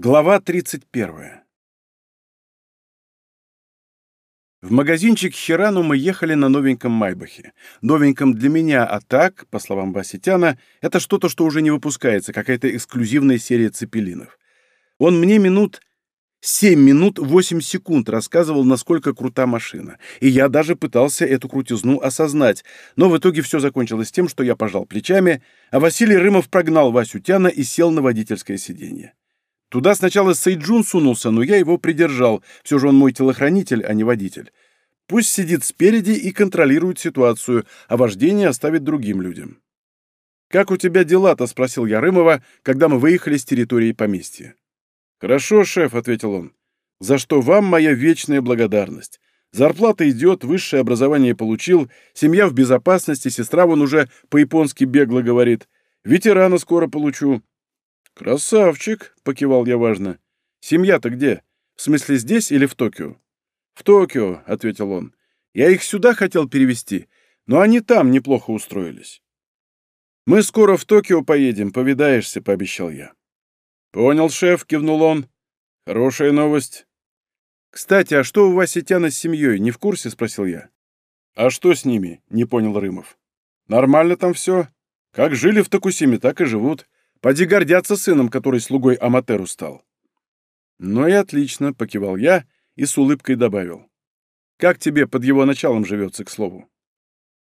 Глава 31. В магазинчик Хирану мы ехали на новеньком Майбахе. Новеньком для меня, а так, по словам Баситяна, это что-то, что уже не выпускается, какая-то эксклюзивная серия цепелинов. Он мне минут 7 минут 8 секунд рассказывал, насколько крута машина. И я даже пытался эту крутизну осознать, но в итоге все закончилось тем, что я пожал плечами, а Василий Рымов прогнал Васю Тяна и сел на водительское сиденье. Туда сначала Сейджун сунулся, но я его придержал. Все же он мой телохранитель, а не водитель. Пусть сидит спереди и контролирует ситуацию, а вождение оставит другим людям. «Как у тебя дела-то?» — спросил я Рымова, когда мы выехали с территории поместья. «Хорошо, шеф», — ответил он. «За что вам моя вечная благодарность. Зарплата идет, высшее образование получил, семья в безопасности, сестра вон уже по-японски бегло говорит. Ветерана скоро получу. «Красавчик!» — покивал я важно. «Семья-то где? В смысле здесь или в Токио?» «В Токио», — ответил он. «Я их сюда хотел перевести, но они там неплохо устроились». «Мы скоро в Токио поедем, повидаешься», — пообещал я. «Понял, шеф», — кивнул он. «Хорошая новость». «Кстати, а что у Васи Тяна с семьей, не в курсе?» — спросил я. «А что с ними?» — не понял Рымов. «Нормально там все. Как жили в Токусиме, так и живут. Поди гордятся сыном, который слугой Аматеру стал. Ну и отлично, покивал я и с улыбкой добавил. Как тебе под его началом живется, к слову?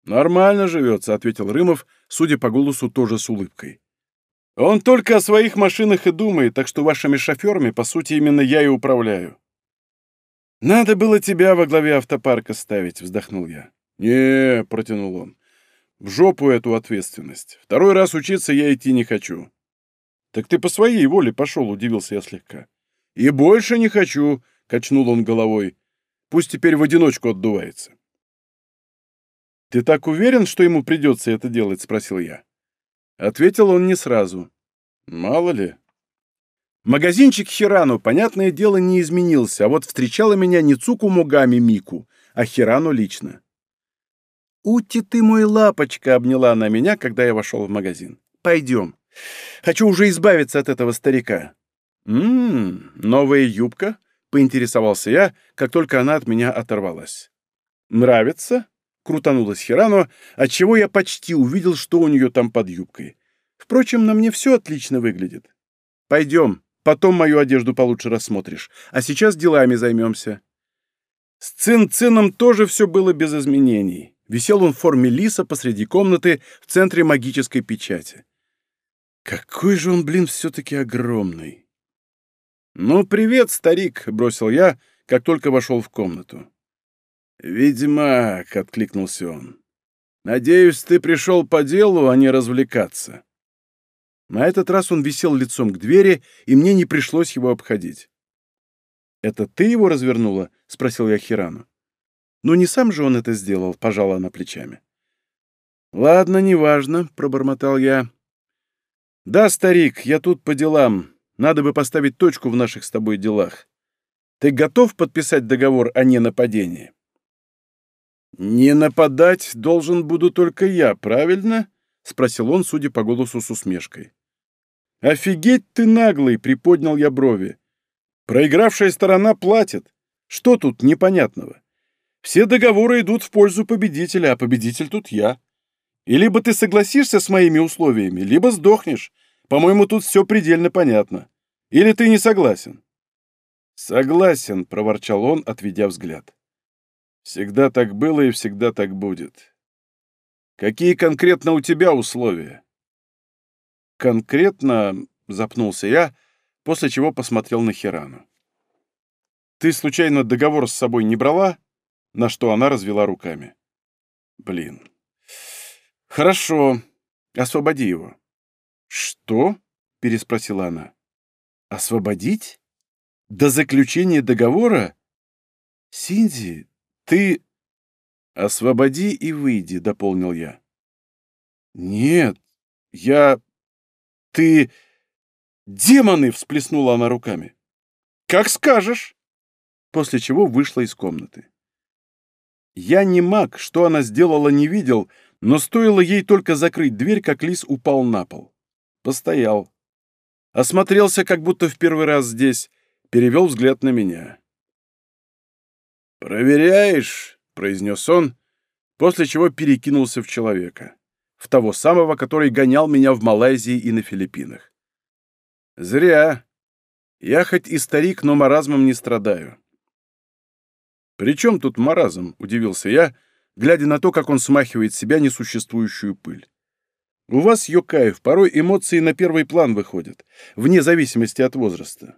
Нормально живется, ответил Рымов, судя по голосу, тоже с улыбкой. Он только о своих машинах и думает, так что вашими шоферами, по сути, именно я и управляю. Надо было тебя во главе автопарка ставить, вздохнул я. Не, протянул он. В жопу эту ответственность. Второй раз учиться я идти не хочу. «Так ты по своей воле пошел», — удивился я слегка. «И больше не хочу», — качнул он головой. «Пусть теперь в одиночку отдувается». «Ты так уверен, что ему придется это делать?» — спросил я. Ответил он не сразу. «Мало ли». Магазинчик Хирану, понятное дело, не изменился, а вот встречала меня не Цуку Мугами Мику, а Хирану лично. «Ути ты мой лапочка!» — обняла она меня, когда я вошел в магазин. «Пойдем». Хочу уже избавиться от этого старика». «Ммм, новая юбка?» — поинтересовался я, как только она от меня оторвалась. «Нравится?» — крутанулась Хирану, отчего я почти увидел, что у нее там под юбкой. «Впрочем, на мне все отлично выглядит. Пойдем, потом мою одежду получше рассмотришь, а сейчас делами займемся». С Цин-Цином тоже все было без изменений. Висел он в форме лиса посреди комнаты в центре магической печати. Какой же он, блин, все-таки огромный. «Ну, привет, старик!» — бросил я, как только вошел в комнату. «Ведьмак!» — откликнулся он. «Надеюсь, ты пришел по делу, а не развлекаться». На этот раз он висел лицом к двери, и мне не пришлось его обходить. «Это ты его развернула?» — спросил я Хирану. «Ну, не сам же он это сделал», — пожала она плечами. «Ладно, неважно», — пробормотал я. «Да, старик, я тут по делам. Надо бы поставить точку в наших с тобой делах. Ты готов подписать договор о ненападении?» «Не нападать должен буду только я, правильно?» — спросил он, судя по голосу с усмешкой. «Офигеть ты наглый!» — приподнял я брови. «Проигравшая сторона платит. Что тут непонятного? Все договоры идут в пользу победителя, а победитель тут я. И либо ты согласишься с моими условиями, либо сдохнешь. По-моему, тут все предельно понятно. Или ты не согласен?» «Согласен», — проворчал он, отведя взгляд. «Всегда так было и всегда так будет. Какие конкретно у тебя условия?» «Конкретно...» — запнулся я, после чего посмотрел на Хирану. «Ты случайно договор с собой не брала?» На что она развела руками. «Блин, «Хорошо. Освободи его». «Что?» — переспросила она. «Освободить? До заключения договора? Синди, ты...» «Освободи и выйди», — дополнил я. «Нет, я... Ты... Демоны!» — всплеснула она руками. «Как скажешь!» После чего вышла из комнаты. Я не маг, что она сделала, не видел, — но стоило ей только закрыть дверь, как лис упал на пол. Постоял. осмотрелся, как будто в первый раз здесь, перевел взгляд на меня. «Проверяешь?» — произнес он, после чего перекинулся в человека, в того самого, который гонял меня в Малайзии и на Филиппинах. «Зря. Я хоть и старик, но маразмом не страдаю». «При чем тут маразм?» — удивился я, глядя на то, как он смахивает с себя несуществующую пыль. «У вас, Йокаев, порой эмоции на первый план выходят, вне зависимости от возраста».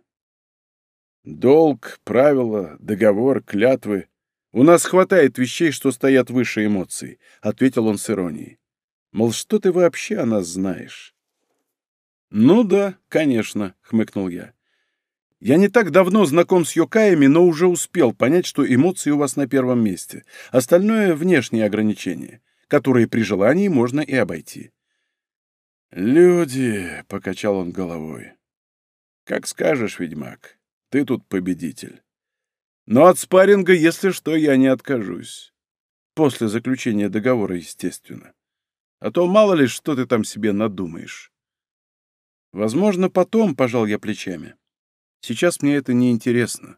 «Долг, правила, договор, клятвы. У нас хватает вещей, что стоят выше эмоций», — ответил он с иронией. «Мол, что ты вообще о нас знаешь?» «Ну да, конечно», — хмыкнул я. Я не так давно знаком с Йокаями, но уже успел понять, что эмоции у вас на первом месте. Остальное — внешние ограничения, которые при желании можно и обойти. «Люди», — покачал он головой. «Как скажешь, ведьмак, ты тут победитель. Но от спарринга, если что, я не откажусь. После заключения договора, естественно. А то мало ли, что ты там себе надумаешь». «Возможно, потом», — пожал я плечами. Сейчас мне это не интересно.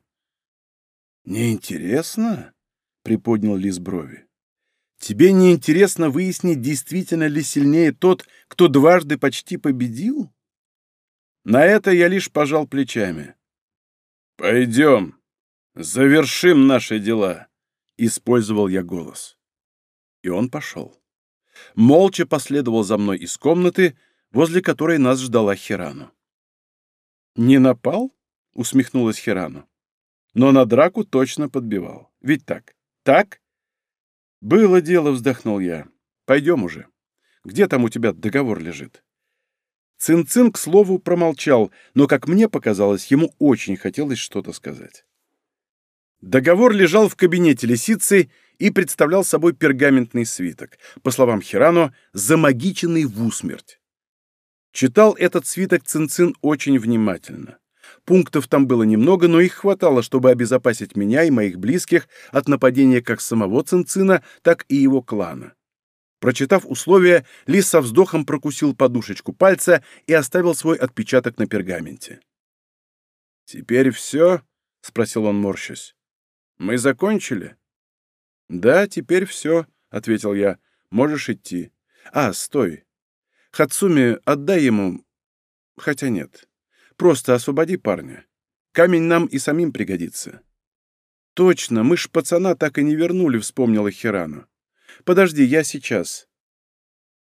Не интересно? приподнял Лис брови. Тебе не интересно выяснить, действительно ли сильнее тот, кто дважды почти победил? На это я лишь пожал плечами. Пойдем, завершим наши дела, использовал я голос. И он пошел. Молча последовал за мной из комнаты, возле которой нас ждала Хирану. «Не напал?» — усмехнулась Хирану. «Но на драку точно подбивал. Ведь так? Так?» «Было дело», — вздохнул я. «Пойдем уже. Где там у тебя договор лежит?» Цин-Цин, к слову, промолчал, но, как мне показалось, ему очень хотелось что-то сказать. Договор лежал в кабинете лисицы и представлял собой пергаментный свиток, по словам Хирано, замагиченный в усмерть. Читал этот свиток Цин-Цин очень внимательно. Пунктов там было немного, но их хватало, чтобы обезопасить меня и моих близких от нападения как самого Цинцина, так и его клана. Прочитав условия, Лис со вздохом прокусил подушечку пальца и оставил свой отпечаток на пергаменте. «Теперь все?» — спросил он, морщась. «Мы закончили?» «Да, теперь все», — ответил я. «Можешь идти. А, стой. Хацуми, отдай ему... Хотя нет. Просто освободи парня. Камень нам и самим пригодится». «Точно, мы ж пацана так и не вернули», — вспомнила Хирану. «Подожди, я сейчас».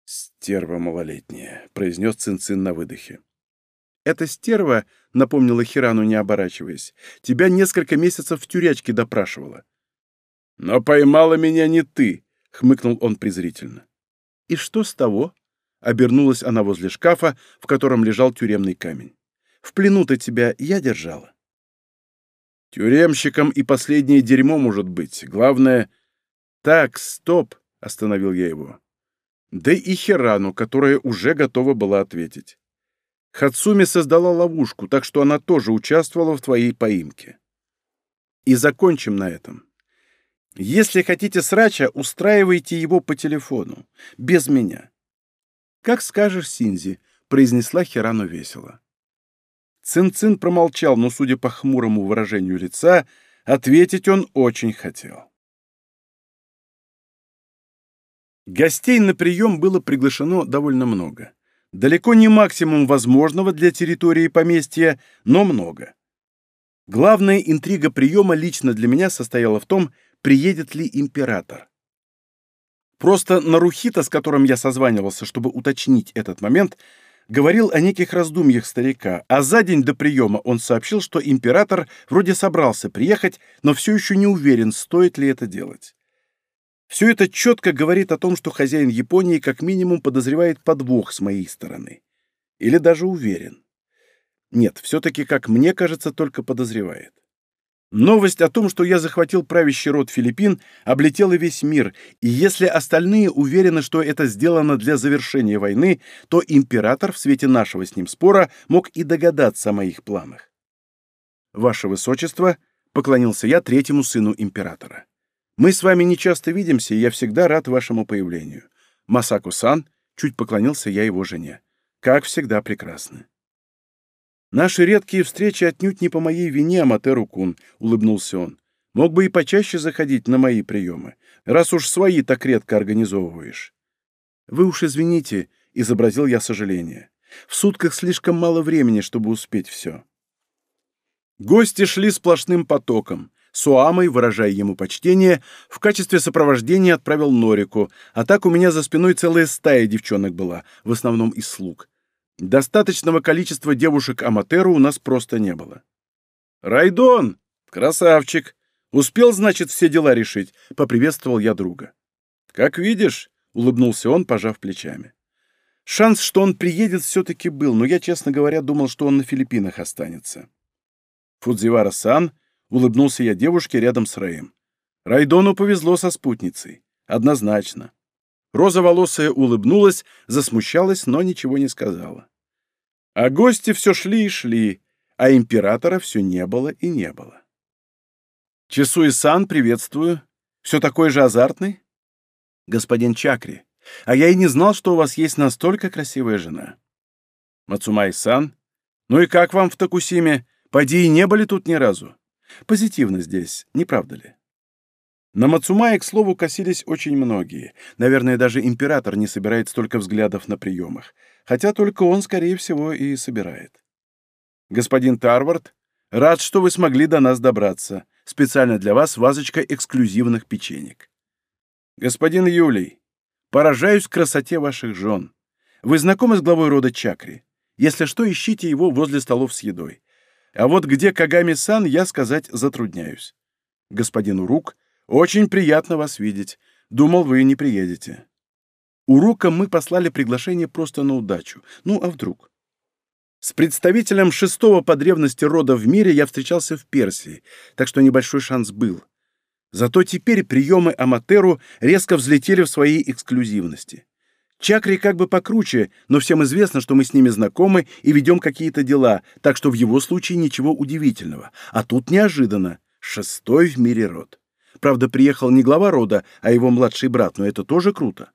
«Стерва малолетняя», — произнес Цинцин на выдохе. «Это стерва», — напомнила Хирану, не оборачиваясь, — «тебя несколько месяцев в тюрячке допрашивала». «Но поймала меня не ты», — хмыкнул он презрительно. «И что с того?» — обернулась она возле шкафа, в котором лежал тюремный камень. В плену-то тебя я держала. Тюремщиком и последнее дерьмо может быть. Главное... Так, стоп, остановил я его. Да и Херану, которая уже готова была ответить. Хацуми создала ловушку, так что она тоже участвовала в твоей поимке. И закончим на этом. Если хотите срача, устраивайте его по телефону, без меня. Как скажешь, Синзи, произнесла Хирану весело. Цин-Цин промолчал, но, судя по хмурому выражению лица, ответить он очень хотел. Гостей на прием было приглашено довольно много. Далеко не максимум возможного для территории поместья, но много. Главная интрига приема лично для меня состояла в том, приедет ли император. Просто Нарухита, с которым я созванивался, чтобы уточнить этот момент, говорил о неких раздумьях старика, а за день до приема он сообщил, что император вроде собрался приехать, но все еще не уверен, стоит ли это делать. Все это четко говорит о том, что хозяин Японии как минимум подозревает подвох с моей стороны. Или даже уверен. Нет, все-таки, как мне кажется, только подозревает. Новость о том, что я захватил правящий род Филиппин, облетела весь мир, и если остальные уверены, что это сделано для завершения войны, то император в свете нашего с ним спора мог и догадаться о моих планах. «Ваше Высочество», — поклонился я третьему сыну императора. «Мы с вами не часто видимся, и я всегда рад вашему появлению. Масаку-сан», — чуть поклонился я его жене, — «как всегда прекрасны». «Наши редкие встречи отнюдь не по моей вине, Аматеру-кун», — улыбнулся он. «Мог бы и почаще заходить на мои приемы, раз уж свои так редко организовываешь». «Вы уж извините», — изобразил я сожаление. «В сутках слишком мало времени, чтобы успеть все». Гости шли сплошным потоком. Суамой, выражая ему почтение, в качестве сопровождения отправил Норику, а так у меня за спиной целая стая девчонок была, в основном из слуг. Достаточного количества девушек Аматеру у нас просто не было. «Райдон! Красавчик! Успел, значит, все дела решить?» — поприветствовал я друга. «Как видишь», — улыбнулся он, пожав плечами. Шанс, что он приедет, все-таки был, но я, честно говоря, думал, что он на Филиппинах останется. Фудзивара-сан Улыбнулся я девушке рядом с Рэем. Райдону повезло со спутницей. Однозначно. Розоволосая улыбнулась, засмущалась, но ничего не сказала. А гости все шли и шли, а императора все не было и не было. Чесуи-сан, приветствую. Все такой же азартный? Господин Чакри, а я и не знал, что у вас есть настолько красивая жена. Мацумай-сан, ну и как вам в Токусиме? Поди и не были тут ни разу. Позитивно здесь, не правда ли? На Мацумае, к слову, косились очень многие. Наверное, даже император не собирает столько взглядов на приемах. Хотя только он, скорее всего, и собирает. Господин Тарвард, рад, что вы смогли до нас добраться. Специально для вас вазочка эксклюзивных печенек. Господин Юлий, поражаюсь красоте ваших жен. Вы знакомы с главой рода Чакри? Если что, ищите его возле столов с едой. А вот где Кагами-сан, я сказать затрудняюсь. Господин Урук, очень приятно вас видеть. Думал, вы не приедете. Урука мы послали приглашение просто на удачу. Ну, а вдруг? С представителем шестого по древности рода в мире я встречался в Персии, так что небольшой шанс был. Зато теперь приемы Аматеру резко взлетели в своей эксклюзивности. Чакри как бы покруче, но всем известно, что мы с ними знакомы и ведем какие-то дела, так что в его случае ничего удивительного. А тут неожиданно. Шестой в мире род. Правда, приехал не глава рода, а его младший брат, но это тоже круто.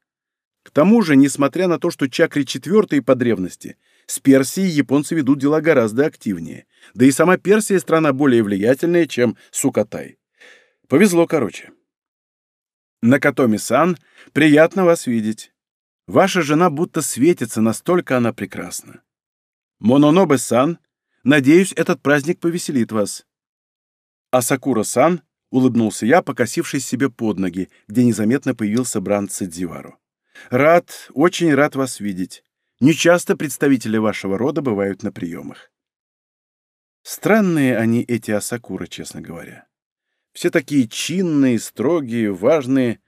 К тому же, несмотря на то, что Чакри четвертый по древности, с Персией японцы ведут дела гораздо активнее. Да и сама Персия страна более влиятельная, чем Сукатай. Повезло, короче. Накатоми-сан, приятно вас видеть. Ваша жена будто светится, настолько она прекрасна. Мононобе-сан, надеюсь, этот праздник повеселит вас. А Сакура-сан, улыбнулся я, покосившись себе под ноги, где незаметно появился Бранд Цидзивару. Рад, очень рад вас видеть. Нечасто представители вашего рода бывают на приемах. Странные они, эти Асакура, честно говоря. Все такие чинные, строгие, важные,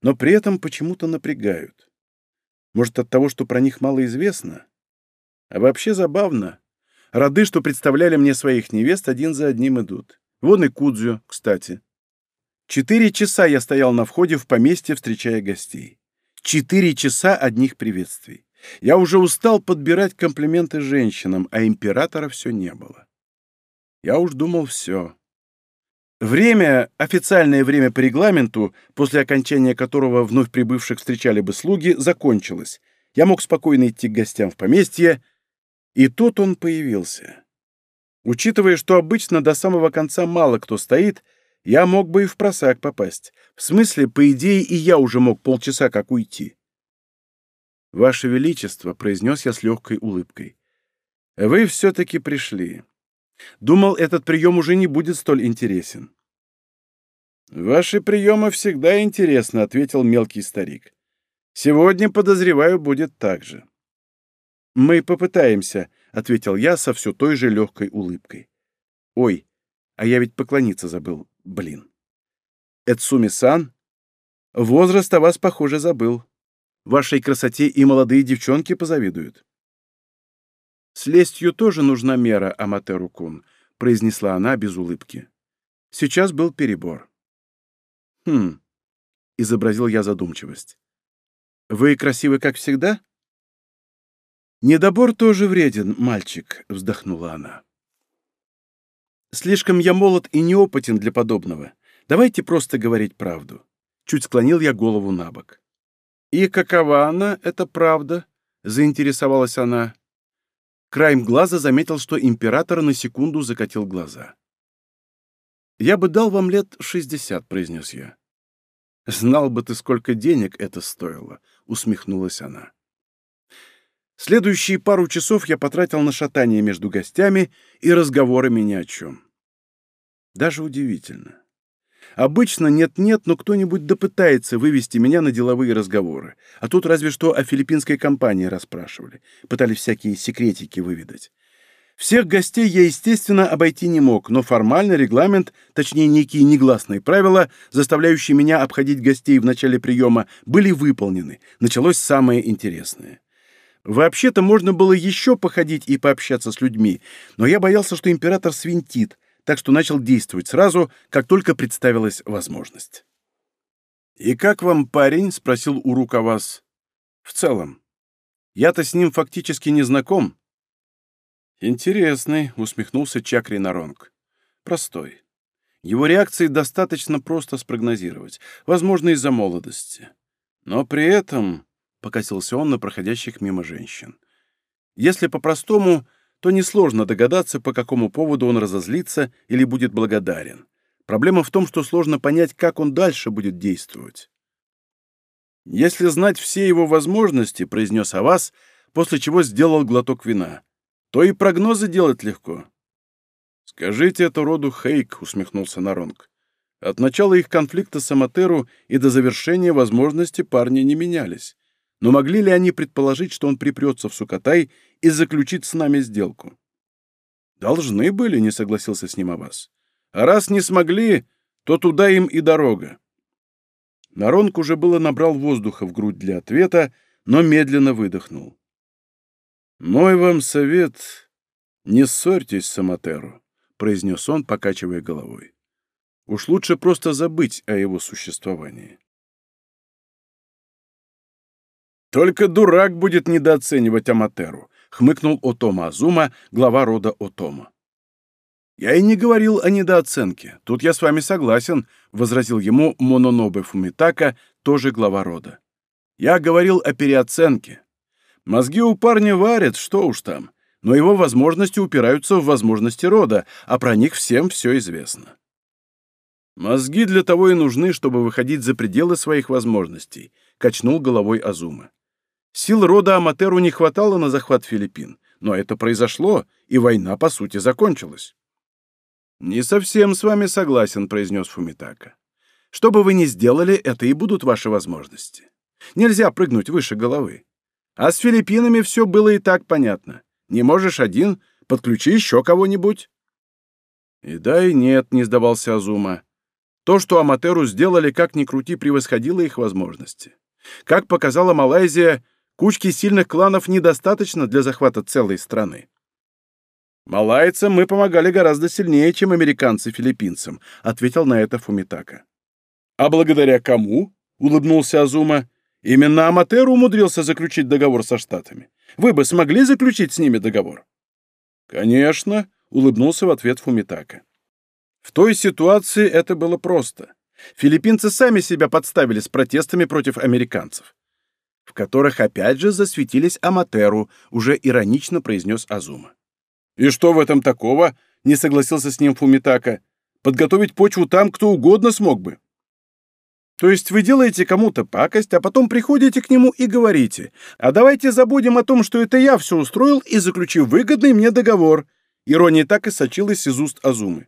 но при этом почему-то напрягают. Может, от того, что про них мало известно? А вообще забавно. Роды, что представляли мне своих невест, один за одним идут. Вон и Кудзю, кстати. Четыре часа я стоял на входе в поместье, встречая гостей. Четыре часа одних приветствий. Я уже устал подбирать комплименты женщинам, а императора все не было. Я уж думал, все. Время, официальное время по регламенту, после окончания которого вновь прибывших встречали бы слуги, закончилось. Я мог спокойно идти к гостям в поместье, и тут он появился. Учитывая, что обычно до самого конца мало кто стоит, я мог бы и в просак попасть. В смысле, по идее, и я уже мог полчаса как уйти. «Ваше Величество», — произнес я с легкой улыбкой, — «вы все-таки пришли. Думал, этот прием уже не будет столь интересен. «Ваши приемы всегда интересны», — ответил мелкий старик. «Сегодня, подозреваю, будет так же». «Мы попытаемся», — ответил я со все той же легкой улыбкой. «Ой, а я ведь поклониться забыл, блин». «Эцуми-сан, возраст о вас, похоже, забыл. Вашей красоте и молодые девчонки позавидуют». «С лестью тоже нужна мера, Аматеру-кун», — произнесла она без улыбки. Сейчас был перебор. «Хм», — изобразил я задумчивость. «Вы красивы, как всегда?» «Недобор тоже вреден, мальчик», — вздохнула она. «Слишком я молод и неопытен для подобного. Давайте просто говорить правду». Чуть склонил я голову на бок. «И какова она, эта правда?» — заинтересовалась она. краем глаза заметил, что император на секунду закатил глаза. «Я бы дал вам лет шестьдесят», — произнес я. «Знал бы ты, сколько денег это стоило», — усмехнулась она. Следующие пару часов я потратил на шатание между гостями и разговорами ни о чем. Даже удивительно. Обычно нет-нет, но кто-нибудь допытается вывести меня на деловые разговоры. А тут разве что о филиппинской компании расспрашивали. Пытались всякие секретики выведать. Всех гостей я, естественно, обойти не мог, но формальный регламент, точнее, некие негласные правила, заставляющие меня обходить гостей в начале приема, были выполнены. Началось самое интересное. Вообще-то можно было еще походить и пообщаться с людьми, но я боялся, что император свинтит, так что начал действовать сразу, как только представилась возможность. «И как вам парень?» — спросил Урук о вас. «В целом. Я-то с ним фактически не знаком». «Интересный», — усмехнулся Чакри Наронг. «Простой. Его реакции достаточно просто спрогнозировать, возможно, из-за молодости. Но при этом покосился он на проходящих мимо женщин. Если по-простому, то несложно догадаться, по какому поводу он разозлится или будет благодарен. Проблема в том, что сложно понять, как он дальше будет действовать. «Если знать все его возможности», — произнес Авас, после чего сделал глоток вина, — «то и прогнозы делать легко». «Скажите это роду Хейк», — усмехнулся Наронг. От начала их конфликта с Аматеру и до завершения возможности парни не менялись. Но могли ли они предположить, что он припрется в Сукатай и заключит с нами сделку? Должны были, не согласился с ним Аббас. А раз не смогли, то туда им и дорога. Наронг уже было набрал воздуха в грудь для ответа, но медленно выдохнул. «Мой вам совет — не ссорьтесь с Аматеру», — произнес он, покачивая головой. «Уж лучше просто забыть о его существовании». «Только дурак будет недооценивать Аматеру», — хмыкнул Отома Азума, глава рода Отома. «Я и не говорил о недооценке. Тут я с вами согласен», — возразил ему Мононобе Фумитака, тоже глава рода. «Я говорил о переоценке. Мозги у парня варят, что уж там, но его возможности упираются в возможности рода, а про них всем все известно». «Мозги для того и нужны, чтобы выходить за пределы своих возможностей», — качнул головой Азума. Сил рода Аматеру не хватало на захват Филиппин, но это произошло, и война, по сути, закончилась. «Не совсем с вами согласен», — произнес Фумитака. «Что бы вы ни сделали, это и будут ваши возможности. Нельзя прыгнуть выше головы. А с Филиппинами все было и так понятно. Не можешь один, подключи еще кого-нибудь». «И да, и нет», — не сдавался Азума. То, что Аматеру сделали, как ни крути, превосходило их возможности. Как показала Малайзия, Кучки сильных кланов недостаточно для захвата целой страны. «Малайцам мы помогали гораздо сильнее, чем американцы филиппинцам», — ответил на это Фумитака. «А благодаря кому?» — улыбнулся Азума. «Именно Аматеру умудрился заключить договор со Штатами. Вы бы смогли заключить с ними договор?» «Конечно», — улыбнулся в ответ Фумитака. В той ситуации это было просто. Филиппинцы сами себя подставили с протестами против американцев в которых опять же засветились Аматеру, уже иронично произнес Азума. «И что в этом такого?» — не согласился с ним Фумитака. «Подготовить почву там кто угодно смог бы». То есть вы делаете кому-то пакость, а потом приходите к нему и говорите, а давайте забудем о том, что это я все устроил и заключу выгодный мне договор. Ирония так и сочилась из уст Азумы.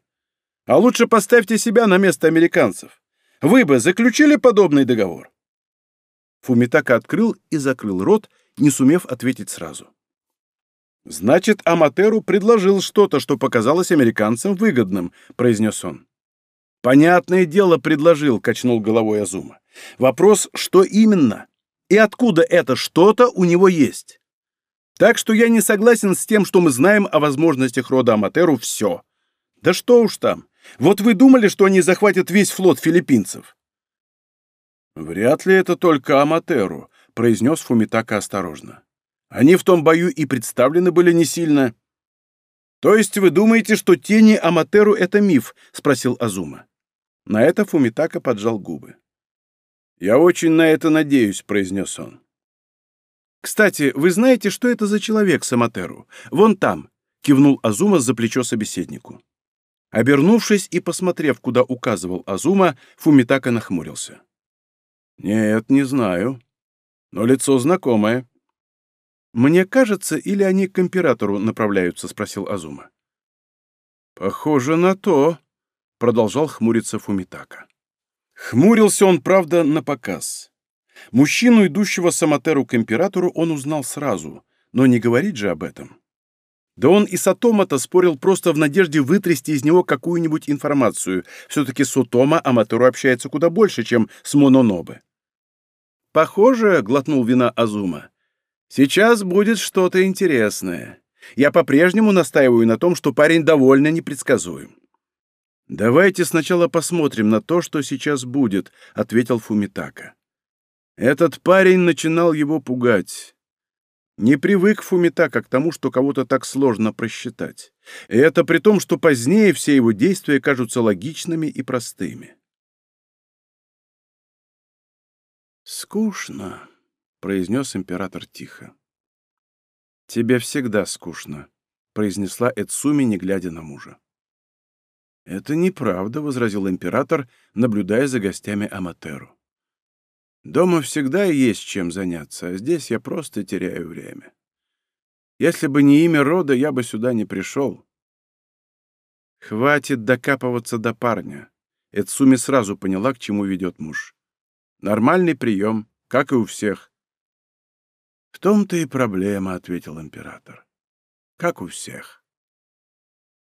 А лучше поставьте себя на место американцев. Вы бы заключили подобный договор? Фумитака открыл и закрыл рот, не сумев ответить сразу. «Значит, Аматеру предложил что-то, что показалось американцам выгодным», — произнес он. «Понятное дело, предложил», — качнул головой Азума. «Вопрос, что именно? И откуда это что-то у него есть? Так что я не согласен с тем, что мы знаем о возможностях рода Аматеру все. Да что уж там. Вот вы думали, что они захватят весь флот филиппинцев? «Вряд ли это только Аматеру», — произнес Фумитака осторожно. «Они в том бою и представлены были не сильно». «То есть вы думаете, что тени Аматеру — это миф?» — спросил Азума. На это Фумитака поджал губы. «Я очень на это надеюсь», — произнес он. «Кстати, вы знаете, что это за человек Саматеру? Вон там!» — кивнул Азума за плечо собеседнику. Обернувшись и посмотрев, куда указывал Азума, Фумитака нахмурился. «Нет, не знаю. Но лицо знакомое». «Мне кажется, или они к императору направляются?» — спросил Азума. «Похоже на то», — продолжал хмуриться Фумитака. Хмурился он, правда, на показ. Мужчину, идущего с Аматеру к императору, он узнал сразу, но не говорить же об этом. Да он и с Атома-то спорил просто в надежде вытрясти из него какую-нибудь информацию. Все-таки с Утома Аматеру общается куда больше, чем с Мононобе. «Похоже», — глотнул вина Азума, — «сейчас будет что-то интересное. Я по-прежнему настаиваю на том, что парень довольно непредсказуем». «Давайте сначала посмотрим на то, что сейчас будет», — ответил Фумитака. Этот парень начинал его пугать. Не привык Фумитака к тому, что кого-то так сложно просчитать. И это при том, что позднее все его действия кажутся логичными и простыми. «Скучно», — произнес император тихо. «Тебе всегда скучно», — произнесла Эцуми, не глядя на мужа. «Это неправда», — возразил император, наблюдая за гостями Аматеру. «Дома всегда есть чем заняться, а здесь я просто теряю время. Если бы не имя рода, я бы сюда не пришел». «Хватит докапываться до парня», — Эцуми сразу поняла, к чему ведет муж. Нормальный прием, как и у всех. В том-то и проблема, ответил император. Как у всех.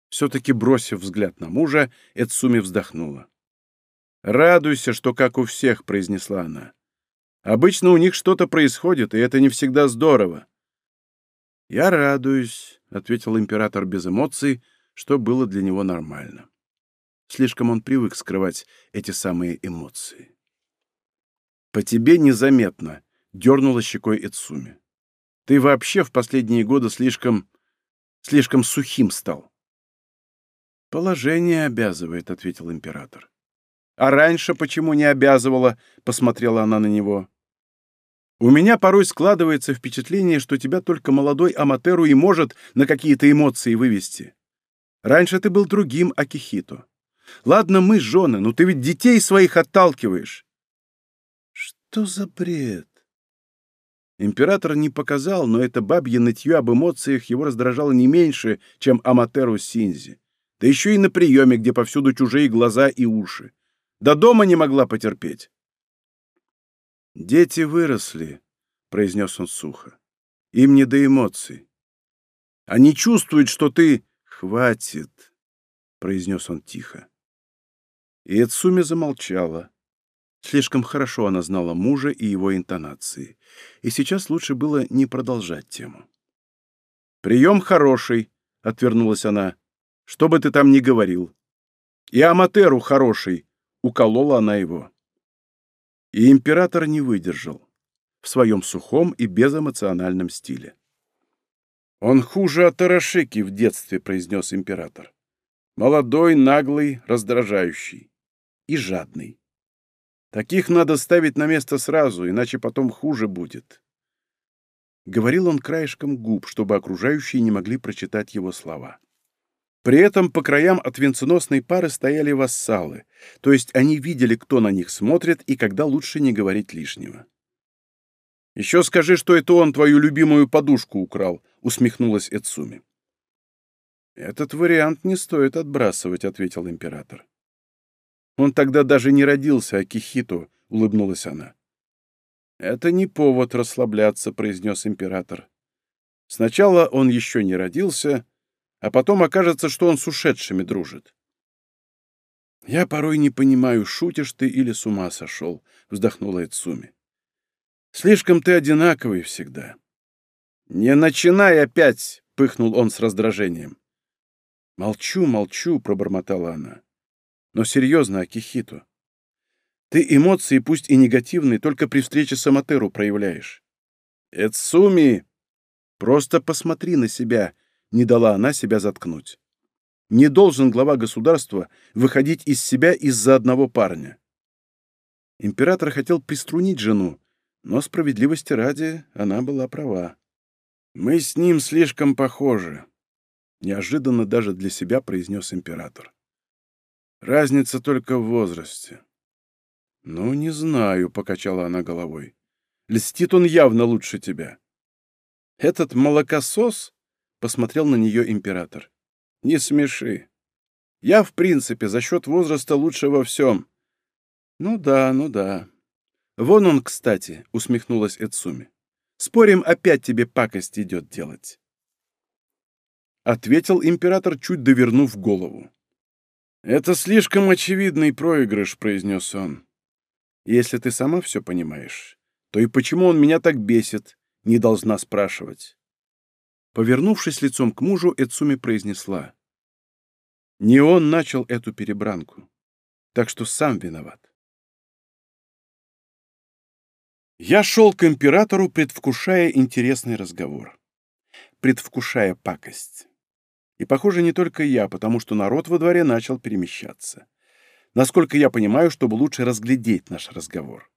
Все-таки бросив взгляд на мужа, Эцуми вздохнула. «Радуйся, что как у всех», — произнесла она. «Обычно у них что-то происходит, и это не всегда здорово». «Я радуюсь», — ответил император без эмоций, что было для него нормально. Слишком он привык скрывать эти самые эмоции. «По тебе незаметно», — дернула щекой Эцуми. «Ты вообще в последние годы слишком... слишком сухим стал». «Положение обязывает», — ответил император. «А раньше почему не обязывала?» — посмотрела она на него. «У меня порой складывается впечатление, что тебя только молодой Аматеру и может на какие-то эмоции вывести. Раньше ты был другим Акихито. Ладно, мы жены, но ты ведь детей своих отталкиваешь. Что за бред? Император не показал, но это бабье нытье об эмоциях его раздражало не меньше, чем Аматеру Синзи. Да еще и на приеме, где повсюду чужие глаза и уши. До дома не могла потерпеть. «Дети выросли», — произнес он сухо. «Им не до эмоций. Они чувствуют, что ты...» «Хватит», — произнес он тихо. И Эцуми замолчала. Слишком хорошо она знала мужа и его интонации, и сейчас лучше было не продолжать тему. «Прием хороший», — отвернулась она, — «что бы ты там ни говорил». «И Аматеру хороший», — уколола она его. И император не выдержал в своем сухом и безэмоциональном стиле. «Он хуже Атарашики в детстве», — произнес император. «Молодой, наглый, раздражающий и жадный. Таких надо ставить на место сразу, иначе потом хуже будет. Говорил он краешком губ, чтобы окружающие не могли прочитать его слова. При этом по краям от венценосной пары стояли вассалы, то есть они видели, кто на них смотрит и когда лучше не говорить лишнего. «Еще скажи, что это он твою любимую подушку украл», — усмехнулась Эцуми. «Этот вариант не стоит отбрасывать», — ответил император. Он тогда даже не родился, а Кихиту, — улыбнулась она. «Это не повод расслабляться», — произнес император. «Сначала он еще не родился, а потом окажется, что он с ушедшими дружит». «Я порой не понимаю, шутишь ты или с ума сошел», — вздохнула Эцуми. «Слишком ты одинаковый всегда». «Не начинай опять!» — пыхнул он с раздражением. «Молчу, молчу», — пробормотала она. Но серьезно, Акихито. Ты эмоции, пусть и негативные, только при встрече с Аматеру проявляешь. Эцуми! Просто посмотри на себя, не дала она себя заткнуть. Не должен глава государства выходить из себя из-за одного парня. Император хотел приструнить жену, Но справедливости ради она была права. «Мы с ним слишком похожи», — неожиданно даже для себя произнес император. «Разница только в возрасте». «Ну, не знаю», — покачала она головой. «Льстит он явно лучше тебя». «Этот молокосос?» — посмотрел на нее император. «Не смеши. Я, в принципе, за счет возраста лучше во всем». «Ну да, ну да. Вон он, кстати», — усмехнулась Эцуми. «Спорим, опять тебе пакость идет делать». Ответил император, чуть довернув голову. «Это слишком очевидный проигрыш», — произнес он. «Если ты сама все понимаешь, то и почему он меня так бесит, не должна спрашивать». Повернувшись лицом к мужу, Эцуми произнесла. «Не он начал эту перебранку, так что сам виноват». Я шел к императору, предвкушая интересный разговор. Предвкушая пакость. И, похоже, не только я, потому что народ во дворе начал перемещаться. Насколько я понимаю, чтобы лучше разглядеть наш разговор.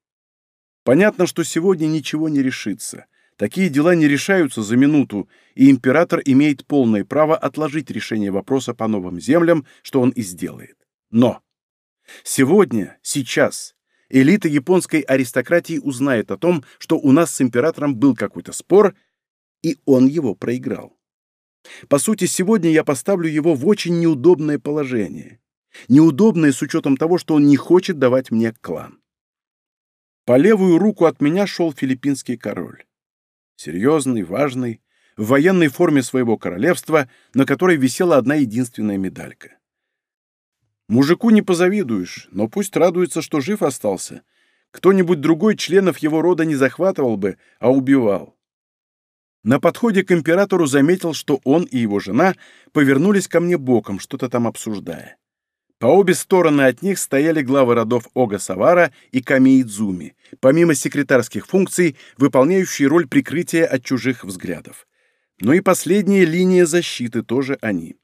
Понятно, что сегодня ничего не решится. Такие дела не решаются за минуту, и император имеет полное право отложить решение вопроса по новым землям, что он и сделает. Но сегодня, сейчас, элита японской аристократии узнает о том, что у нас с императором был какой-то спор, и он его проиграл. По сути, сегодня я поставлю его в очень неудобное положение. Неудобное с учетом того, что он не хочет давать мне клан. По левую руку от меня шел филиппинский король. Серьезный, важный, в военной форме своего королевства, на которой висела одна единственная медалька. Мужику не позавидуешь, но пусть радуется, что жив остался. Кто-нибудь другой членов его рода не захватывал бы, а убивал. На подходе к императору заметил, что он и его жена повернулись ко мне боком, что-то там обсуждая. По обе стороны от них стояли главы родов Ога Савара и Ками Идзуми, помимо секретарских функций, выполняющие роль прикрытия от чужих взглядов. Но и последняя линия защиты тоже они.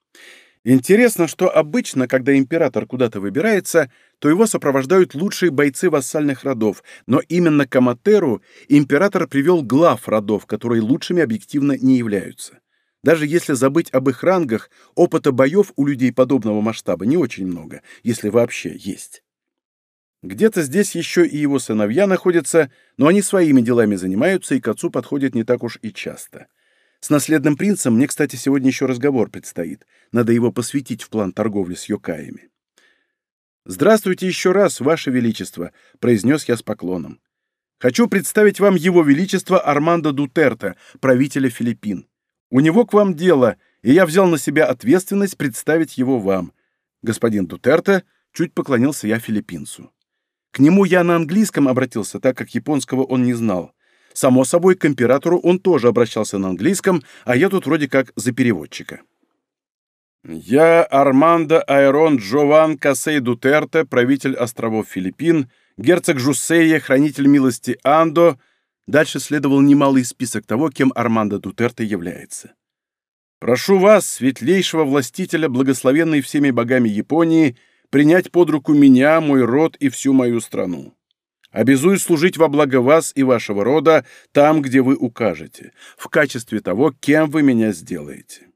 Интересно, что обычно, когда император куда-то выбирается, то его сопровождают лучшие бойцы вассальных родов, но именно к Аматеру император привел глав родов, которые лучшими объективно не являются. Даже если забыть об их рангах, опыта боев у людей подобного масштаба не очень много, если вообще есть. Где-то здесь еще и его сыновья находятся, но они своими делами занимаются и к отцу подходят не так уж и часто. С наследным принцем мне, кстати, сегодня еще разговор предстоит. Надо его посвятить в план торговли с йокаями. «Здравствуйте еще раз, Ваше Величество», — произнес я с поклоном. «Хочу представить вам Его Величество Армандо Дутерте, правителя Филиппин. У него к вам дело, и я взял на себя ответственность представить его вам. Господин Дутерте чуть поклонился я филиппинцу. К нему я на английском обратился, так как японского он не знал. Само собой, к императору он тоже обращался на английском, а я тут вроде как за переводчика. «Я Армандо Айрон Джован Касей Дутерте, правитель островов Филиппин, герцог Жусея, хранитель милости Андо, Дальше следовал немалый список того, кем Армандо Дутерте является. «Прошу вас, светлейшего властителя, благословенной всеми богами Японии, принять под руку меня, мой род и всю мою страну. Обязую служить во благо вас и вашего рода там, где вы укажете, в качестве того, кем вы меня сделаете».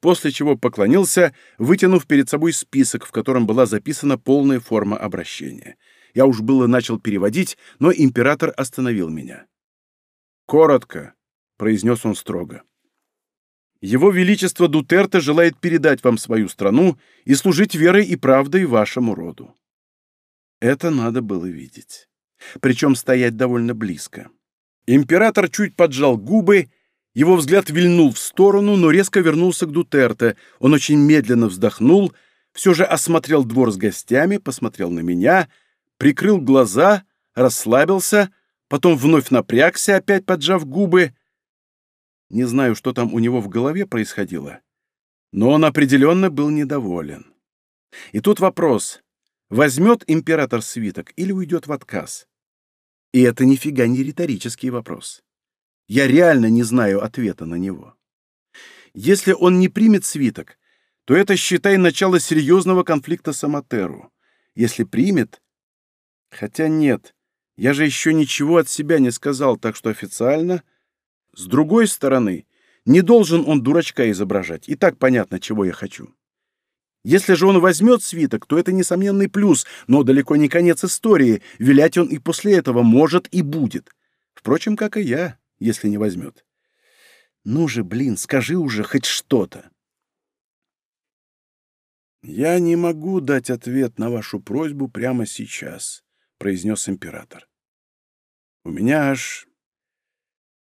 После чего поклонился, вытянув перед собой список, в котором была записана полная форма обращения — я уж было начал переводить, но император остановил меня. «Коротко», — произнес он строго. «Его Величество Дутерте желает передать вам свою страну и служить верой и правдой вашему роду». Это надо было видеть. Причем стоять довольно близко. Император чуть поджал губы, его взгляд вильнул в сторону, но резко вернулся к Дутерте. Он очень медленно вздохнул, все же осмотрел двор с гостями, посмотрел на меня — прикрыл глаза, расслабился, потом вновь напрягся, опять поджав губы. Не знаю, что там у него в голове происходило, но он определенно был недоволен. И тут вопрос, возьмет император свиток или уйдет в отказ? И это нифига не риторический вопрос. Я реально не знаю ответа на него. Если он не примет свиток, то это, считай, начало серьезного конфликта с Аматеру. Если примет, Хотя нет, Я же еще ничего от себя не сказал, так что официально. С другой стороны, не должен он дурачка изображать, и так понятно, чего я хочу. Если же он возьмет свиток, то это несомненный плюс, но далеко не конец истории, вилять он и после этого может и будет. Впрочем, как и я, если не возьмет. Ну же, блин, скажи уже хоть что-то. «Я не могу дать ответ на вашу просьбу прямо сейчас», — произнес император. «У меня аж...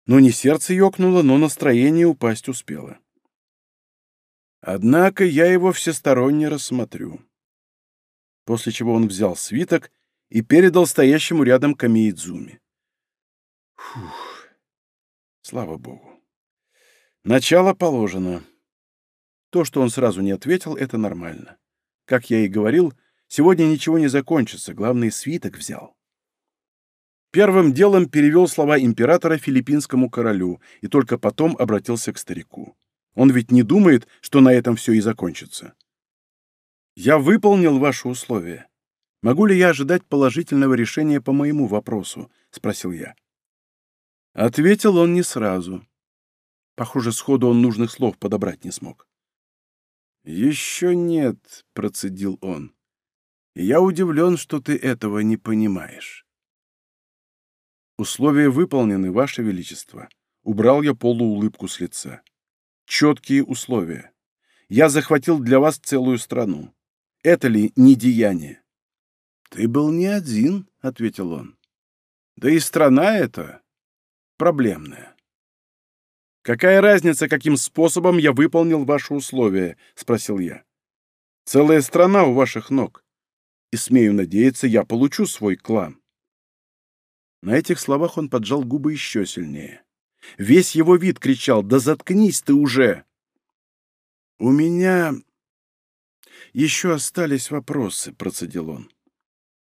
Ну, не сердце ёкнуло, но настроение упасть успело. Однако я его всесторонне рассмотрю». После чего он взял свиток и передал стоящему рядом Камиидзуми. Фух, слава богу. Начало положено. То, что он сразу не ответил, это нормально. Как я и говорил, сегодня ничего не закончится, главный свиток взял. Первым делом перевел слова императора филиппинскому королю и только потом обратился к старику. Он ведь не думает, что на этом все и закончится. «Я выполнил ваши условия. Могу ли я ожидать положительного решения по моему вопросу?» — спросил я. Ответил он не сразу. Похоже, сходу он нужных слов подобрать не смог. «Еще нет», — процедил он. «Я удивлен, что ты этого не понимаешь». «Условия выполнены, Ваше Величество», — убрал я полуулыбку с лица. «Четкие условия. Я захватил для вас целую страну. Это ли не деяние?» «Ты был не один», — ответил он. «Да и страна эта проблемная». «Какая разница, каким способом я выполнил ваши условия?» — спросил я. «Целая страна у ваших ног. И, смею надеяться, я получу свой клан». На этих словах он поджал губы еще сильнее. Весь его вид кричал «Да заткнись ты уже!» «У меня еще остались вопросы», — процедил он.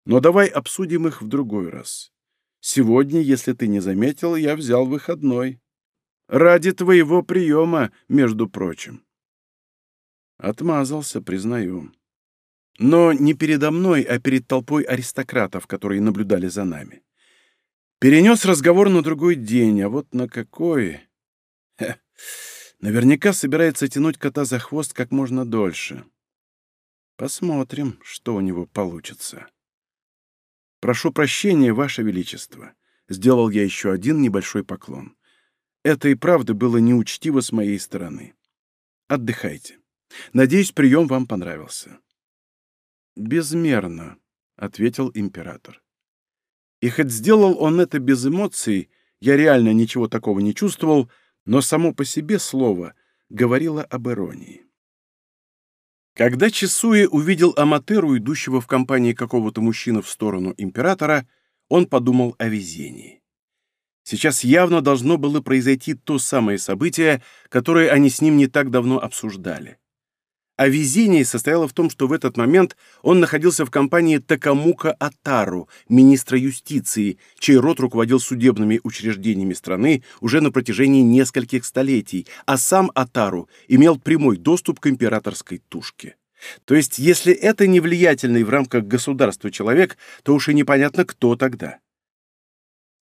«Но давай обсудим их в другой раз. Сегодня, если ты не заметил, я взял выходной». Ради твоего приема, между прочим. Отмазался, признаю. Но не передо мной, а перед толпой аристократов, которые наблюдали за нами. Перенес разговор на другой день, а вот на какой... Хе, наверняка собирается тянуть кота за хвост как можно дольше. Посмотрим, что у него получится. Прошу прощения, Ваше Величество. Сделал я еще один небольшой поклон. Это и правда было неучтиво с моей стороны. Отдыхайте. Надеюсь, прием вам понравился. Безмерно, — ответил император. И хоть сделал он это без эмоций, я реально ничего такого не чувствовал, но само по себе слово говорило об иронии. Когда Чесуи увидел Аматеру, идущего в компании какого-то мужчины в сторону императора, он подумал о везении. Сейчас явно должно было произойти то самое событие, которое они с ним не так давно обсуждали. А везение состояло в том, что в этот момент он находился в компании Такамука Атару, министра юстиции, чей род руководил судебными учреждениями страны уже на протяжении нескольких столетий, а сам Атару имел прямой доступ к императорской тушке. То есть, если это не влиятельный в рамках государства человек, то уж и непонятно, кто тогда.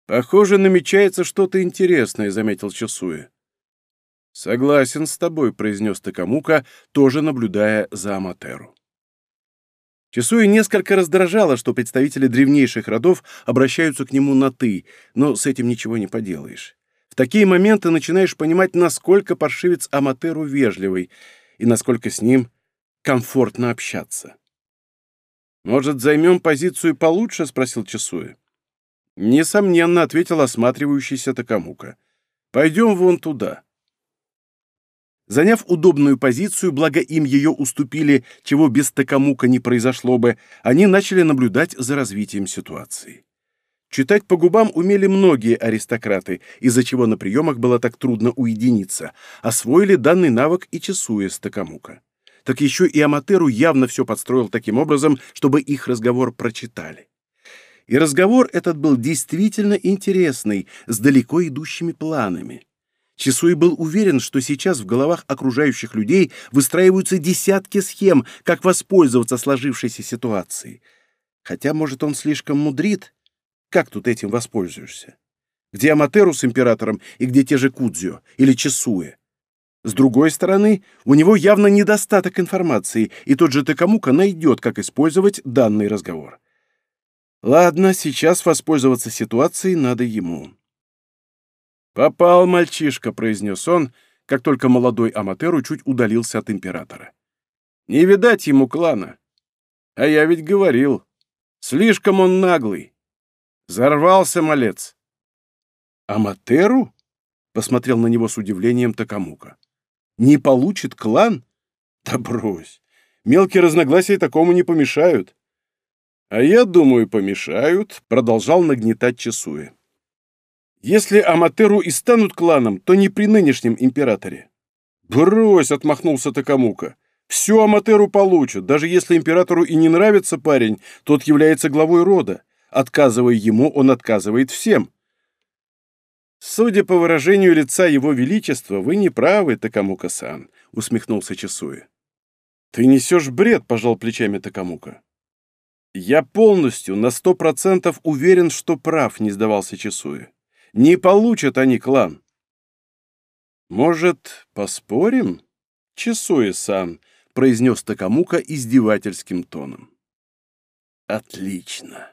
«Похоже, намечается что-то интересное», — заметил Часуя. «Согласен с тобой», — произнес Такамука, тоже наблюдая за Аматеру. Часуя несколько раздражало, что представители древнейших родов обращаются к нему на «ты», но с этим ничего не поделаешь. В такие моменты начинаешь понимать, насколько паршивец Аматеру вежливый и насколько с ним комфортно общаться. «Может, займем позицию получше?» — спросил Часуя. Несомненно, ответил осматривающийся Такамука. Пойдем вон туда. Заняв удобную позицию, благо им ее уступили, чего без Такамука не произошло бы, они начали наблюдать за развитием ситуации. Читать по губам умели многие аристократы, из-за чего на приемах было так трудно уединиться, освоили данный навык и часуя с Такамука. Так еще и Аматеру явно все подстроил таким образом, чтобы их разговор прочитали. И разговор этот был действительно интересный, с далеко идущими планами. Чесуй был уверен, что сейчас в головах окружающих людей выстраиваются десятки схем, как воспользоваться сложившейся ситуацией. Хотя, может, он слишком мудрит, Как тут этим воспользуешься? Где Аматеру с императором и где те же Кудзио или Чесуэ? С другой стороны, у него явно недостаток информации, и тот же Такамука найдет, как использовать данный разговор. Ладно, сейчас воспользоваться ситуацией надо ему. «Попал мальчишка», — произнес он, как только молодой Аматеру чуть удалился от императора. «Не видать ему клана. А я ведь говорил, слишком он наглый. Зарвался малец». «Аматеру?» — посмотрел на него с удивлением Такамука. «Не получит клан? Да брось! Мелкие разногласия такому не помешают». «А я думаю, помешают», — продолжал нагнетать Чесуя. «Если Аматеру и станут кланом, то не при нынешнем императоре». «Брось!» — отмахнулся Такамука. «Все Аматеру получат, даже если императору и не нравится парень, тот является главой рода. Отказывая ему, он отказывает всем». «Судя по выражению лица его величества, вы не правы, Такамука-сан», — усмехнулся Чесуя. «Ты несешь бред», — пожал плечами Такамука. «Я полностью на сто процентов уверен, что прав», — не сдавался Чесуя. «Не получат они клан». «Может, поспорим?» «Чесуя-сан», — произнес Такамука издевательским тоном. «Отлично.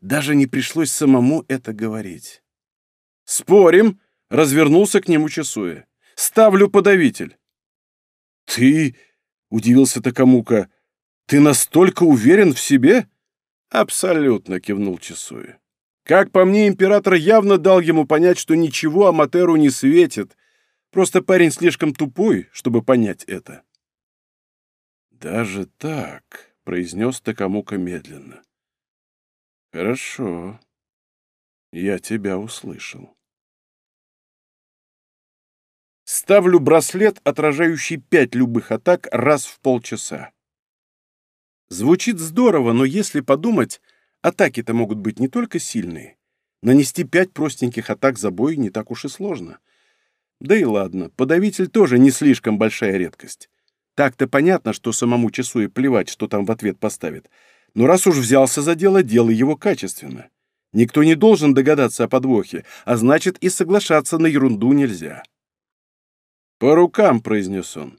Даже не пришлось самому это говорить». «Спорим?» — развернулся к нему Чесуя. «Ставлю подавитель». «Ты...» — удивился Такамука. «Ты настолько уверен в себе?» «Абсолютно», — кивнул Чесуя. «Как по мне, император явно дал ему понять, что ничего Аматеру не светит. Просто парень слишком тупой, чтобы понять это». «Даже так», — произнес Такамука медленно. «Хорошо. Я тебя услышал». Ставлю браслет, отражающий пять любых атак раз в полчаса. Звучит здорово, но если подумать, атаки-то могут быть не только сильные. Нанести пять простеньких атак за бой не так уж и сложно. Да и ладно, подавитель тоже не слишком большая редкость. Так-то понятно, что самому часу и плевать, что там в ответ поставит. Но раз уж взялся за дело, делай его качественно. Никто не должен догадаться о подвохе, а значит и соглашаться на ерунду нельзя. «По рукам», — произнес он.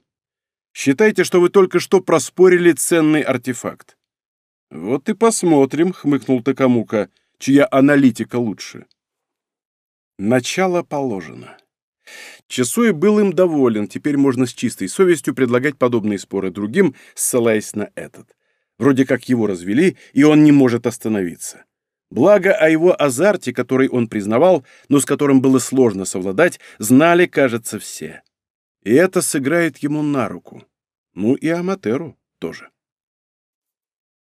Считайте, что вы только что проспорили ценный артефакт. Вот и посмотрим, хмыкнул Такамука, чья аналитика лучше. Начало положено. Часуи был им доволен, теперь можно с чистой совестью предлагать подобные споры другим, ссылаясь на этот. Вроде как его развели, и он не может остановиться. Благо о его азарте, который он признавал, но с которым было сложно совладать, знали, кажется, все. И это сыграет ему на руку. Ну и Аматеру тоже.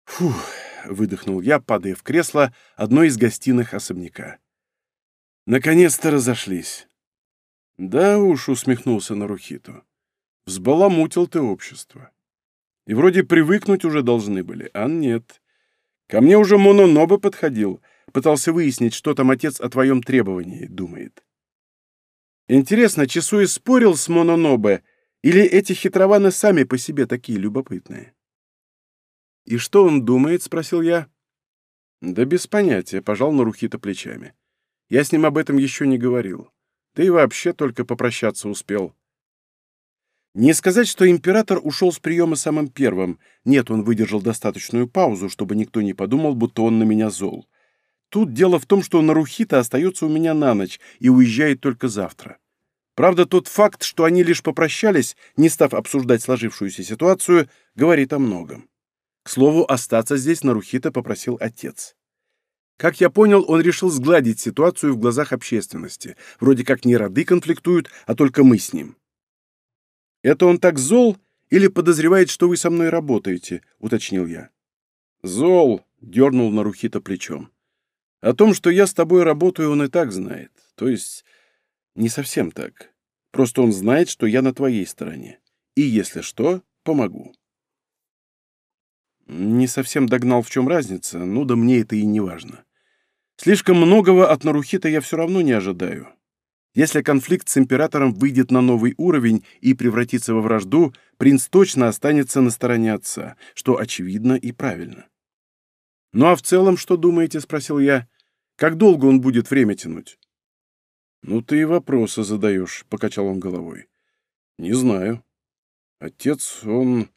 Фух, выдохнул я, падая в кресло одной из гостиных особняка. Наконец-то разошлись. Да уж, усмехнулся Нарухиту. Взбаламутил ты общество. И вроде привыкнуть уже должны были, а нет. Ко мне уже Мононобе подходил, пытался выяснить, что там отец о твоем требовании думает. Интересно, Чесуи спорил с Мононобе, или эти хитрованы сами по себе такие любопытные? «И что он думает?» — спросил я. «Да без понятия», — пожал Нарухита плечами. «Я с ним об этом еще не говорил. Да и вообще только попрощаться успел». Не сказать, что император ушел с приема самым первым. Нет, он выдержал достаточную паузу, чтобы никто не подумал, будто он на меня зол. Тут дело в том, что Нарухита остается у меня на ночь и уезжает только завтра. Правда, тот факт, что они лишь попрощались, не став обсуждать сложившуюся ситуацию, говорит о многом. Слову, остаться здесь Нарухита попросил отец. Как я понял, он решил сгладить ситуацию в глазах общественности. Вроде как не роды конфликтуют, а только мы с ним. «Это он так зол или подозревает, что вы со мной работаете?» — уточнил я. «Зол», — дернул Нарухита плечом. О том, что я с тобой работаю, он и так знает. То есть, не совсем так. Просто он знает, что я на твоей стороне. И, если что, помогу. Не совсем догнал, в чем разница, ну да мне это и не важно. Слишком многого от Нарухита я все равно не ожидаю. Если конфликт с императором выйдет на новый уровень и превратится во вражду, принц точно останется на стороне отца, что очевидно и правильно. «Ну а в целом что думаете?» — спросил я. Как долго он будет время тянуть? Ну ты и вопросы задаешь, покачал он головой. Не знаю. Отец, он...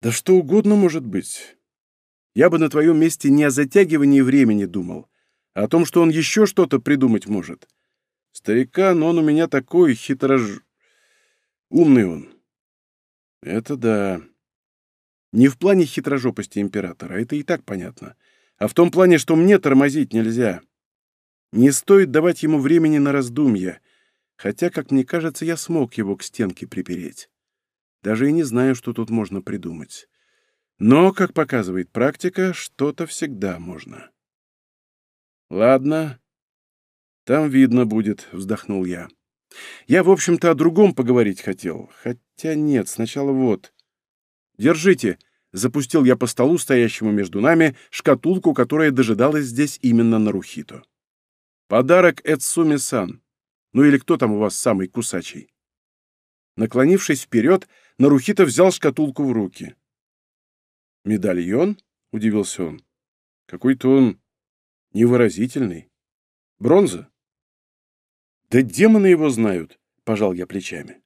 Да что угодно может быть. Я бы на твоем месте не о затягивании времени думал, а о том, что он еще что-то придумать может. Старикан, он у меня такой хитрож... Умный он. Это да. Не в плане хитрожопости императора, это и так понятно, а в том плане, что мне тормозить нельзя. Не стоит давать ему времени на раздумья, хотя, как мне кажется, я смог его к стенке припереть. Даже и не знаю, что тут можно придумать. Но, как показывает практика, что-то всегда можно. «Ладно, там видно будет», — вздохнул я. «Я, в общем-то, о другом поговорить хотел. Хотя нет, сначала вот. Держите!» — запустил я по столу, стоящему между нами, шкатулку, которая дожидалась здесь именно Нарухито. «Подарок Эцуми-сан. Ну или кто там у вас самый кусачий?» Наклонившись вперед, Нарухито взял шкатулку в руки. «Медальон?» — удивился он. «Какой-то он невыразительный. Бронза?» «Да демоны его знают!» — пожал я плечами.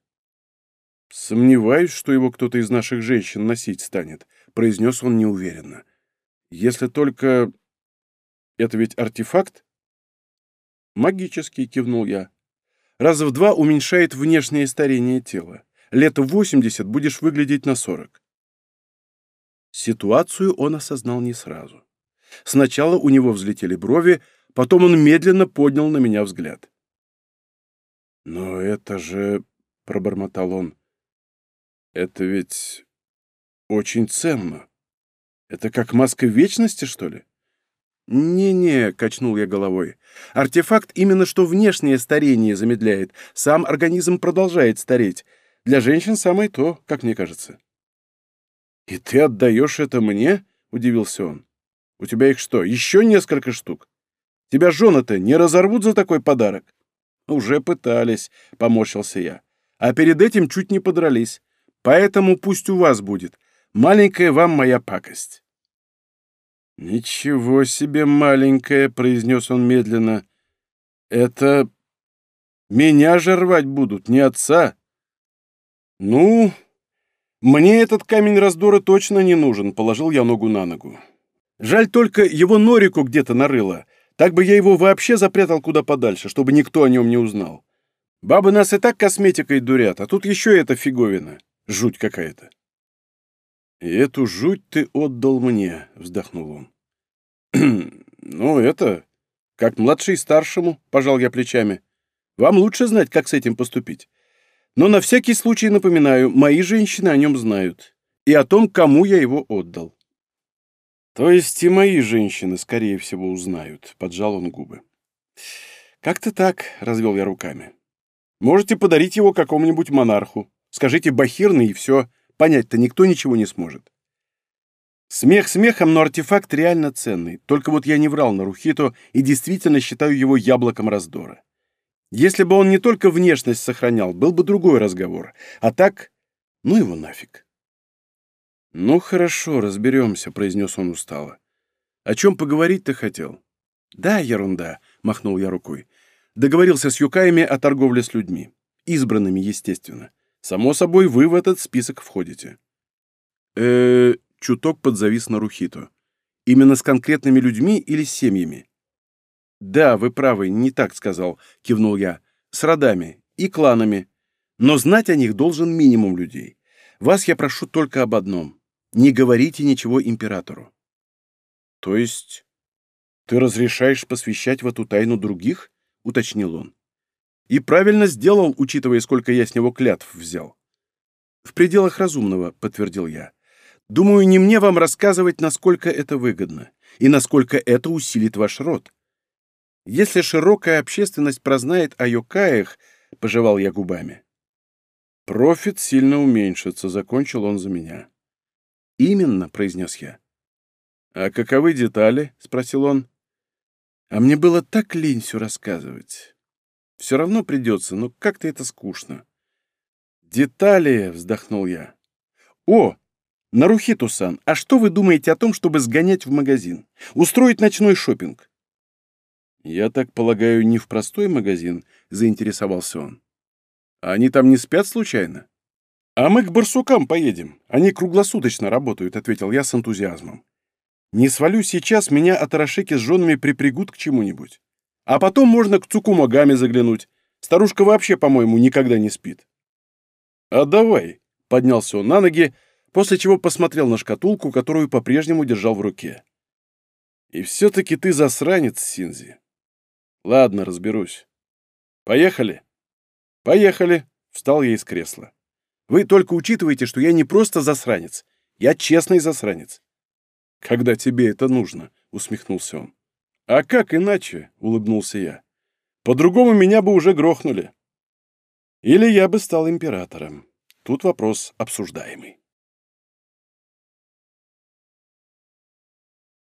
«Сомневаюсь, что его кто-то из наших женщин носить станет», — произнес он неуверенно. «Если только... Это ведь артефакт?» «Магический», — кивнул я. «Раза в два уменьшает внешнее старение тела. Лето 80 будешь выглядеть на 40». Ситуацию он осознал не сразу. Сначала у него взлетели брови, потом он медленно поднял на меня взгляд. «Но это же...» — пробормотал он. Это ведь очень ценно. Это как маска вечности, что ли? «Не-не», — качнул я головой. «Артефакт именно что внешнее старение замедляет. Сам организм продолжает стареть. Для женщин самое то, как мне кажется». «И ты отдаешь это мне?» — удивился он. «У тебя их что, еще несколько штук? Тебя жены-то не разорвут за такой подарок?» «Уже пытались», — поморщился я. «А перед этим чуть не подрались. Поэтому пусть у вас будет. Маленькая вам моя пакость». «Ничего себе маленькая», — произнес он медленно. «Это меня же рвать будут, не отца». «Ну, мне этот камень раздора точно не нужен», — положил я ногу на ногу. «Жаль только, его Норику где-то нарыло. Так бы я его вообще запрятал куда подальше, чтобы никто о нем не узнал. Бабы нас и так косметикой дурят, а тут еще эта фиговина». Жуть какая-то. «И эту жуть ты отдал мне», — вздохнул он. «Ну, это... Как младший старшему», — пожал я плечами. «Вам лучше знать, как с этим поступить. Но на всякий случай напоминаю, мои женщины о нем знают. И о том, кому я его отдал». «То есть и мои женщины, скорее всего, узнают», — поджал он губы. «Как-то так», — развел я руками. «Можете подарить его какому-нибудь монарху. Скажите «бахирный» и все. Понять-то никто ничего не сможет. Смех смехом, но артефакт реально ценный. Только вот я не врал на Рухито и действительно считаю его яблоком раздора. Если бы он не только внешность сохранял, был бы другой разговор. А так, ну его нафиг. «Ну хорошо, разберемся», — произнес он устало. «О чем поговорить ты хотел?» «Да, ерунда», — махнул я рукой. Договорился с юкаями о торговле с людьми. Избранными, естественно. Само собой, вы в этот список входите. э чуток подзавис на Рухиту. Именно с конкретными людьми или с семьями? Да, вы правы, не так сказал, кивнул я. С родами и кланами. Но знать о них должен минимум людей. Вас я прошу только об одном. Не говорите ничего императору. То есть ты разрешаешь посвящать в эту тайну других? уточнил он. И правильно сделал, учитывая, сколько я с него клятв взял. В пределах разумного, подтвердил я. Думаю, не мне вам рассказывать, насколько это выгодно и насколько это усилит ваш род. Если широкая общественность прознает о Йокаях, пожевал я губами. Профит сильно уменьшится, закончил он за меня. Именно, произнес я. А каковы детали? спросил он. А мне было так лень все рассказывать. Все равно придется, но как-то это скучно. «Детали!» — вздохнул я. «О, Нарухиту-сан, а что вы думаете о том, чтобы сгонять в магазин? Устроить ночной шопинг?» «Я так полагаю, не в простой магазин?» — заинтересовался он. «А они там не спят случайно?» «А мы к барсукам поедем. Они круглосуточно работают», — ответил я с энтузиазмом. «Не свалю сейчас, меня атарашеки с женами припрягут к чему-нибудь. А потом можно к Цукумагами заглянуть. Старушка вообще, по-моему, никогда не спит». «А давай», — поднялся он на ноги, после чего посмотрел на шкатулку, которую по-прежнему держал в руке. «И все-таки ты засранец, Синзи. Ладно, разберусь. Поехали?» «Поехали», — встал я из кресла. Вы только учитывайте, что я не просто засранец. Я честный засранец. Когда тебе это нужно, усмехнулся он. А как иначе, улыбнулся я. По-другому меня бы уже грохнули. Или я бы стал императором. Тут вопрос обсуждаемый.